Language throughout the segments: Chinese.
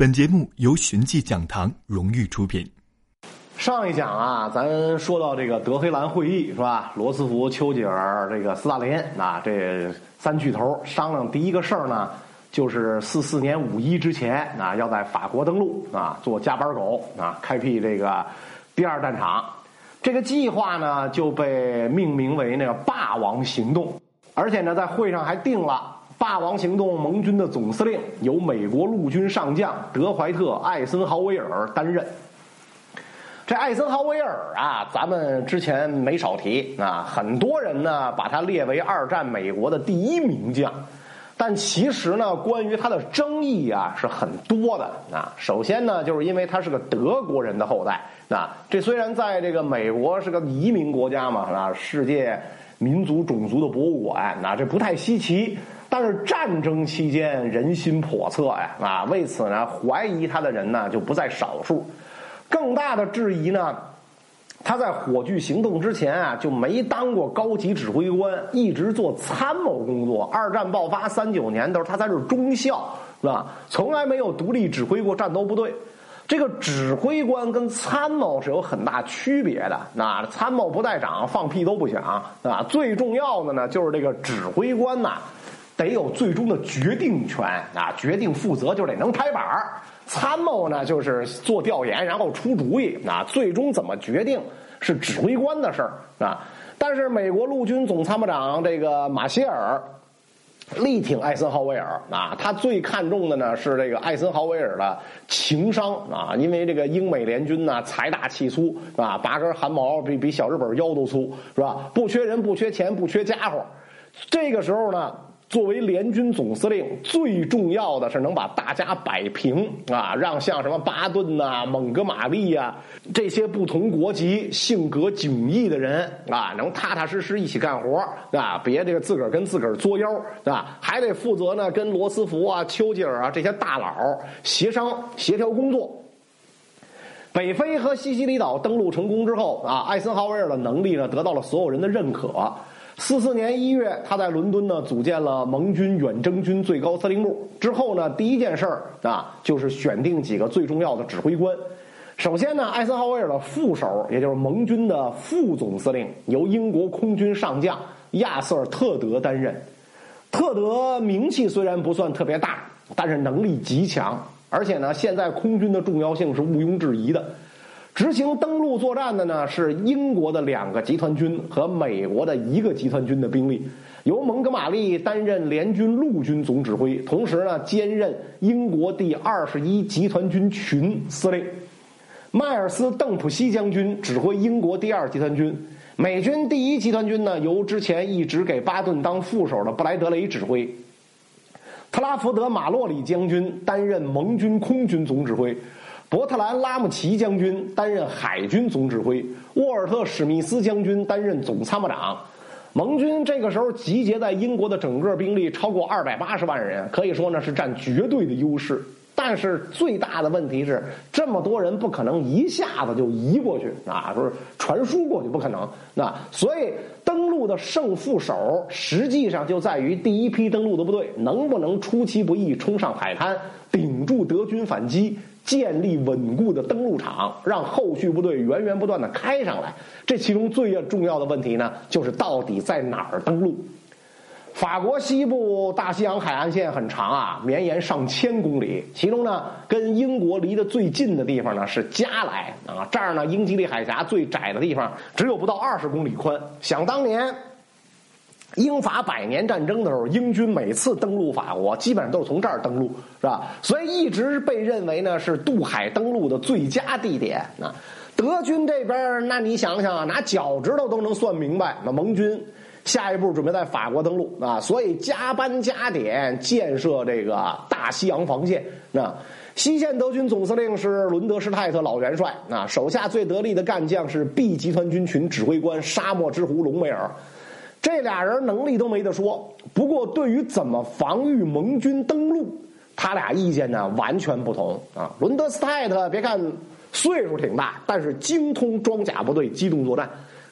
本节目由寻迹讲堂荣誉出品。上一讲啊，咱说到这个德黑兰会议是吧？罗斯福、丘吉尔、这个斯大林啊，这三巨头商量第一个事儿呢，就是四四年五一之前啊，要在法国登陆啊，做加班狗啊，开辟这个第二战场。这个计划呢，就被命名为那个“霸王行动”，而且呢，在会上还定了。霸王行动盟军的总司令由美国陆军上将德怀特·艾森豪威尔担任。这艾森豪威尔啊，咱们之前没少提啊，很多人呢把他列为二战美国的第一名将，但其实呢，关于他的争议啊是很多的啊。首先呢，就是因为他是个德国人的后代啊，这虽然在这个美国是个移民国家嘛啊，世界民族种族的博物馆，那这不太稀奇。但是战争期间人心叵测呀，啊，为此呢，怀疑他的人呢就不在少数。更大的质疑呢，他在火炬行动之前啊就没当过高级指挥官，一直做参谋工作。二战爆发三九年的时候，他才是中校，是吧？从来没有独立指挥过战斗部队。这个指挥官跟参谋是有很大区别的。那参谋不带长，放屁都不响，啊，最重要的呢就是这个指挥官呐。得有最终的决定权啊，决定负责就得能拍板。参谋呢就是做调研，然后出主意啊。最终怎么决定是指挥官的事儿啊。但是美国陆军总参谋长这个马歇尔力挺艾森豪威尔啊，他最看重的呢是这个艾森豪威尔的情商啊，因为这个英美联军呢财大气粗啊，拔？根汗毛比比小日本腰都粗是吧？不缺人，不缺钱，不缺家伙。这个时候呢。作为联军总司令，最重要的是能把大家摆平啊，让像什么巴顿呐、蒙哥马利呀这些不同国籍、性格迥异的人啊，能踏踏实实一起干活啊，别这个自个儿跟自个儿作妖啊，还得负责呢跟罗斯福啊、丘吉尔啊这些大佬协商协调工作。北非和西西里岛登陆成功之后啊，艾森豪威尔的能力呢得到了所有人的认可。四四年一月，他在伦敦呢组建了盟军远征军最高司令部。之后呢，第一件事儿啊，就是选定几个最重要的指挥官。首先呢，艾森豪威尔的副手，也就是盟军的副总司令，由英国空军上将亚瑟·特德担任。特德名气虽然不算特别大，但是能力极强，而且呢，现在空军的重要性是毋庸置疑的。执行登陆作战的呢是英国的两个集团军和美国的一个集团军的兵力，由蒙哥马利担任联军陆军总指挥，同时呢兼任英国第二十一集团军群司令。迈尔斯·邓普西将军指挥英国第二集团军，美军第一集团军呢由之前一直给巴顿当副手的布莱德雷指挥。特拉福德·马洛里将军担任盟军空军总指挥。伯特兰·拉姆齐将军担任海军总指挥，沃尔特·史密斯将军担任总参谋长。盟军这个时候集结在英国的整个兵力超过二百八十万人，可以说呢是占绝对的优势。但是最大的问题是，这么多人不可能一下子就移过去啊，说是传输过去不可能。那所以登陆的胜负手实际上就在于第一批登陆的部队能不能出其不意冲上海滩，顶住德军反击。建立稳固的登陆场，让后续部队源源不断的开上来。这其中最重要的问题呢，就是到底在哪儿登陆？法国西部大西洋海岸线很长啊，绵延上千公里。其中呢，跟英国离得最近的地方呢是加莱啊，这儿呢英吉利海峡最窄的地方只有不到二十公里宽。想当年。英法百年战争的时候，英军每次登陆法国，基本上都是从这儿登陆，是吧？所以一直被认为呢是渡海登陆的最佳地点。啊，德军这边，那你想想啊，拿脚趾头都能算明白。那盟军下一步准备在法国登陆啊，所以加班加点建设这个大西洋防线。那西线德军总司令是伦德施泰特老元帅，啊，手下最得力的干将是 B 集团军群指挥官沙漠之狐隆美尔。这俩人能力都没得说，不过对于怎么防御盟军登陆，他俩意见呢完全不同啊。伦德斯泰特别看岁数挺大，但是精通装甲部队机动作战，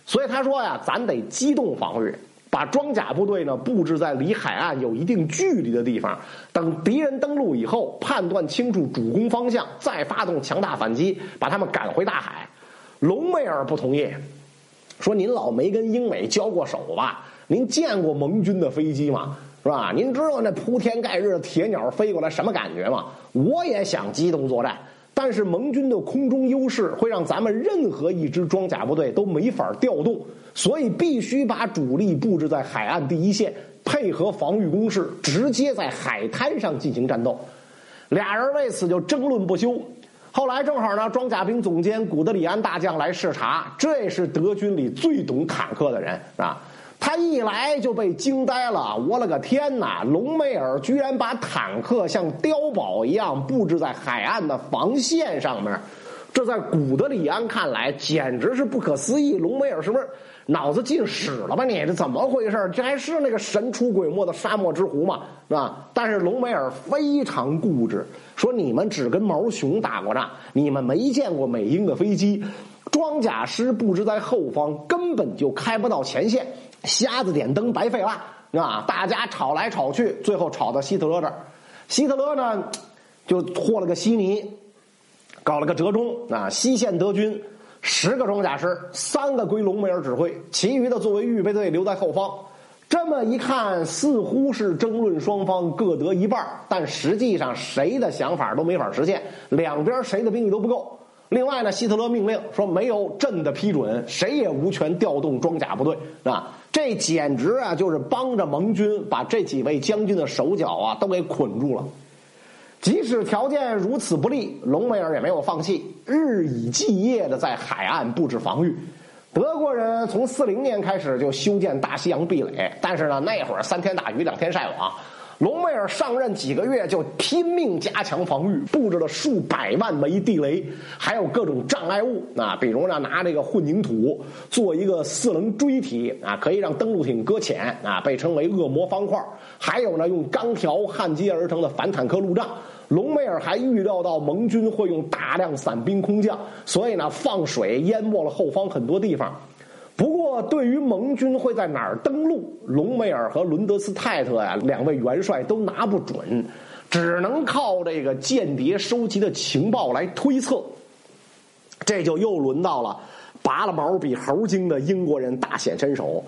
所以他说呀，咱得机动防御。把装甲部队呢布置在离海岸有一定距离的地方，等敌人登陆以后，判断清楚主攻方向，再发动强大反击，把他们赶回大海。隆美尔不同意，说：“您老没跟英美交过手吧？您见过盟军的飞机吗？是吧？您知道那铺天盖日的铁鸟飞过来什么感觉吗？我也想机动作战。”但是盟军的空中优势会让咱们任何一支装甲部队都没法调动，所以必须把主力布置在海岸第一线，配合防御工事，直接在海滩上进行战斗。俩人为此就争论不休。后来正好呢，装甲兵总监古德里安大将来视察，这是德军里最懂坦克的人啊。他一来就被惊呆了，我了个天哪！隆美尔居然把坦克像碉堡一样布置在海岸的防线上面，这在古德里安看来简直是不可思议。隆美尔是不是脑子进屎了吧？你这怎么回事？这还是那个神出鬼没的沙漠之狐吗？是吧？但是隆美尔非常固执，说你们只跟毛熊打过仗，你们没见过美英的飞机，装甲师布置在后方，根本就开不到前线。瞎子点灯，白费蜡啊！大家吵来吵去，最后吵到希特勒这儿。希特勒呢，就和了个稀泥，搞了个折中啊！西线德军十个装甲师，三个归隆美尔指挥，其余的作为预备队留在后方。这么一看，似乎是争论双方各得一半，但实际上谁的想法都没法实现，两边谁的兵力都不够。另外呢，希特勒命令说，没有朕的批准，谁也无权调动装甲部队啊！这简直啊，就是帮着盟军把这几位将军的手脚啊都给捆住了。即使条件如此不利，隆美尔也没有放弃，日以继夜的在海岸布置防御。德国人从四零年开始就修建大西洋壁垒，但是呢，那会儿三天打鱼两天晒网。隆美尔上任几个月就拼命加强防御，布置了数百万枚地雷，还有各种障碍物啊，比如呢拿这个混凝土做一个四棱锥体啊，可以让登陆艇搁浅啊，被称为恶魔方块。还有呢用钢条焊接而成的反坦克路障。隆美尔还预料到盟军会用大量伞兵空降，所以呢放水淹没了后方很多地方。不过，对于盟军会在哪儿登陆，隆美尔和伦德斯泰特呀两位元帅都拿不准，只能靠这个间谍收集的情报来推测。这就又轮到了拔了毛比猴精的英国人大显身手。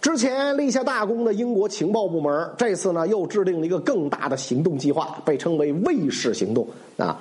之前立下大功的英国情报部门，这次呢又制定了一个更大的行动计划，被称为卫士行动啊。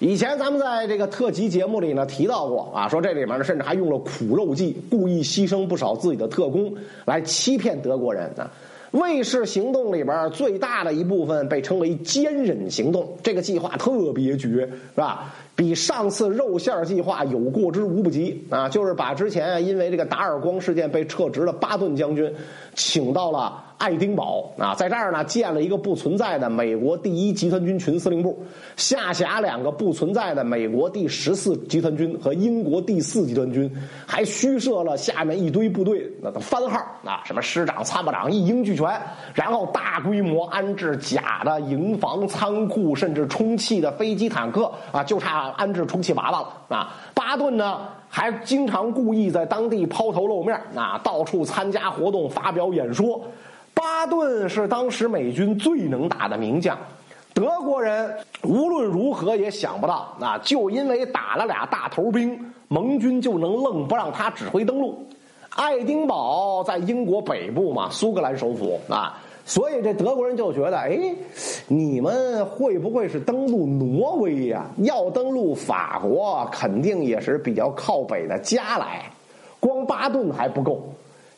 以前咱们在这个特辑节目里呢提到过啊，说这里面呢甚至还用了苦肉计，故意牺牲不少自己的特工来欺骗德国人呢。卫士行动里边最大的一部分被称为坚忍行动，这个计划特别绝，是吧？比上次肉馅计划有过之无不及啊！就是把之前因为这个打耳光事件被撤职的巴顿将军请到了。爱丁堡啊，在这儿呢建了一个不存在的美国第一集团军群司令部，下辖两个不存在的美国第十四集团军和英国第四集团军，还虚设了下面一堆部队，那个番号啊，什么师长、参谋长一应俱全，然后大规模安置假的营房、仓库，甚至充气的飞机、坦克啊，就差安置充气娃娃了啊。巴顿呢还经常故意在当地抛头露面啊，到处参加活动、发表演说。巴顿是当时美军最能打的名将，德国人无论如何也想不到，啊，就因为打了俩大头兵，盟军就能愣不让他指挥登陆。爱丁堡在英国北部嘛，苏格兰首府啊，所以这德国人就觉得，哎，你们会不会是登陆挪威呀？要登陆法国，肯定也是比较靠北的加来，光巴顿还不够。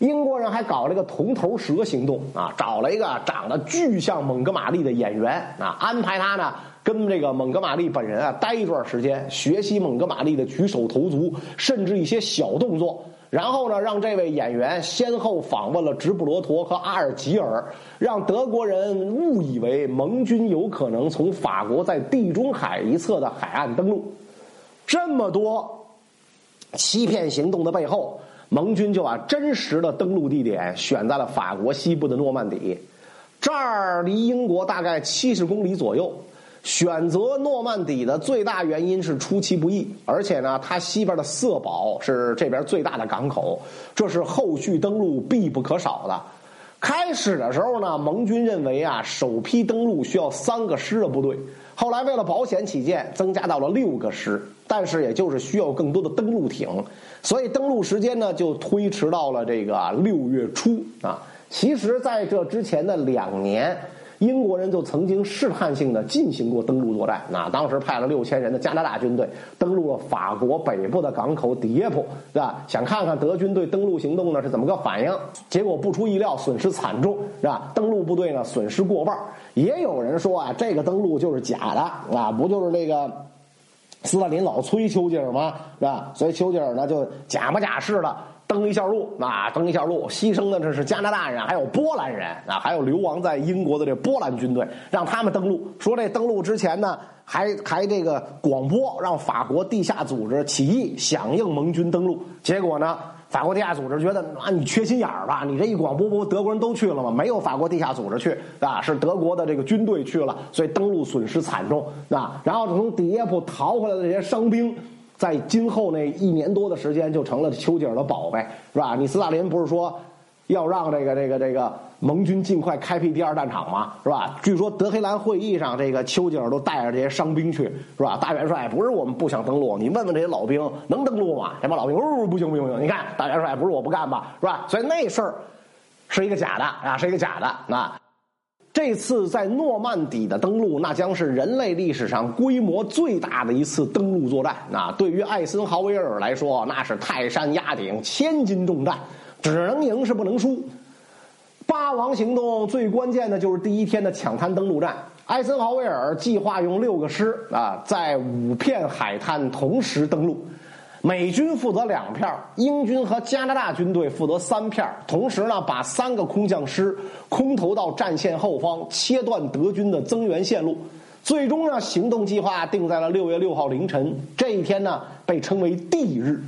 英国人还搞了个铜头蛇行动啊，找了一个长得巨像蒙哥马利的演员啊，安排他呢跟这个蒙哥马利本人啊待一段时间，学习蒙哥马利的举手投足，甚至一些小动作。然后呢，让这位演员先后访问了直布罗陀和阿尔及尔，让德国人误以为盟军有可能从法国在地中海一侧的海岸登陆。这么多欺骗行动的背后。盟军就把真实的登陆地点选在了法国西部的诺曼底，这儿离英国大概七十公里左右。选择诺曼底的最大原因是出其不意，而且呢，它西边的色堡是这边最大的港口，这是后续登陆必不可少的。开始的时候呢，盟军认为啊，首批登陆需要三个师的部队，后来为了保险起见，增加到了六个师，但是也就是需要更多的登陆艇，所以登陆时间呢就推迟到了这个六月初啊。其实，在这之前的两年。英国人就曾经试探性的进行过登陆作战，那当时派了六千人的加拿大军队登陆了法国北部的港口迪耶普，是吧？想看看德军对登陆行动呢是怎么个反应？结果不出意料，损失惨重，是吧？登陆部队呢损失过半。也有人说啊，这个登陆就是假的，啊，不就是那个斯大林老催丘吉尔吗？是吧？所以丘吉尔呢就假模假式的。登一下路啊，登一下路，牺牲的这是加拿大人，还有波兰人啊，还有流亡在英国的这波兰军队，让他们登陆。说这登陆之前呢，还还这个广播，让法国地下组织起义响应盟军登陆。结果呢，法国地下组织觉得啊，你缺心眼儿吧？你这一广播，不德国人都去了吗？没有法国地下组织去啊，是德国的这个军队去了，所以登陆损失惨重啊。然后从底耶普逃回来的这些伤兵。在今后那一年多的时间，就成了丘吉尔的宝贝，是吧？你斯大林不是说要让这个这个这个盟军尽快开辟第二战场吗？是吧？据说德黑兰会议上，这个丘吉尔都带着这些伤兵去，是吧？大元帅不是我们不想登陆，你问问这些老兵能登陆吗？这帮老兵哦，不行不行不行！你看大元帅不是我不干吧？是吧？所以那事儿是一个假的啊，是一个假的啊。这次在诺曼底的登陆，那将是人类历史上规模最大的一次登陆作战。那对于艾森豪威尔来说，那是泰山压顶，千斤重担，只能赢是不能输。八王行动最关键的就是第一天的抢滩登陆战。艾森豪威尔计划用六个师啊，在五片海滩同时登陆。美军负责两片英军和加拿大军队负责三片同时呢，把三个空降师空投到战线后方，切断德军的增援线路。最终呢，行动计划定在了六月六号凌晨。这一天呢，被称为“地日”。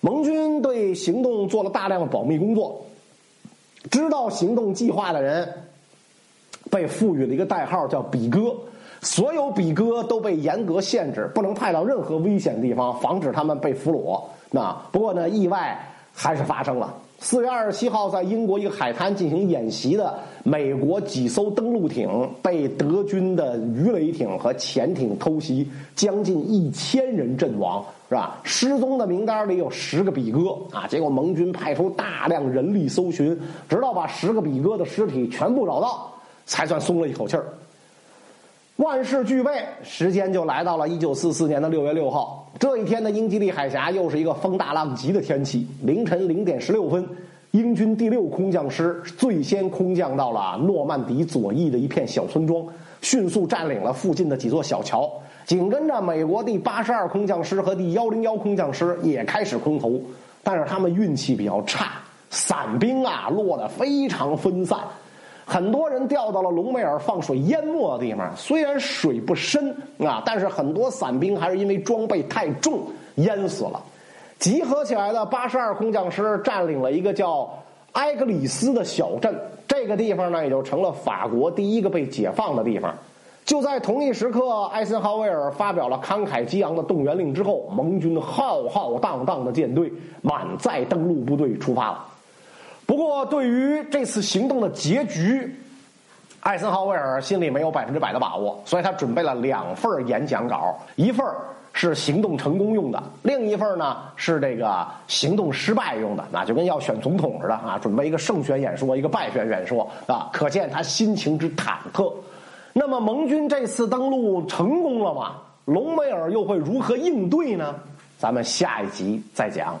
盟军对行动做了大量的保密工作，知道行动计划的人被赋予了一个代号，叫“比哥”。所有比哥都被严格限制，不能派到任何危险地方，防止他们被俘虏。那不过呢，意外还是发生了。四月二十七号，在英国一个海滩进行演习的美国几艘登陆艇被德军的鱼雷艇和潜艇偷袭，将近一千人阵亡，是吧？失踪的名单里有十个比哥啊！结果盟军派出大量人力搜寻，直到把十个比哥的尸体全部找到，才算松了一口气儿。万事俱备，时间就来到了一九四四年的六月六号。这一天的英吉利海峡又是一个风大浪急的天气。凌晨零点十六分，英军第六空降师最先空降到了诺曼底左翼的一片小村庄，迅速占领了附近的几座小桥。紧跟着，美国第八十二空降师和第幺零幺空降师也开始空投，但是他们运气比较差，伞兵啊落得非常分散。很多人掉到了隆美尔放水淹没的地方，虽然水不深啊，但是很多伞兵还是因为装备太重淹死了。集合起来的八十二空降师占领了一个叫埃格里斯的小镇，这个地方呢也就成了法国第一个被解放的地方。就在同一时刻，艾森豪威尔发表了慷慨激昂的动员令之后，盟军浩浩荡荡的舰队满载登陆部队出发了。不过，对于这次行动的结局，艾森豪威尔心里没有百分之百的把握，所以他准备了两份演讲稿，一份是行动成功用的，另一份呢是这个行动失败用的，那就跟要选总统似的啊，准备一个胜选演说，一个败选演说啊，可见他心情之忐忑。那么，盟军这次登陆成功了吗？隆美尔又会如何应对呢？咱们下一集再讲。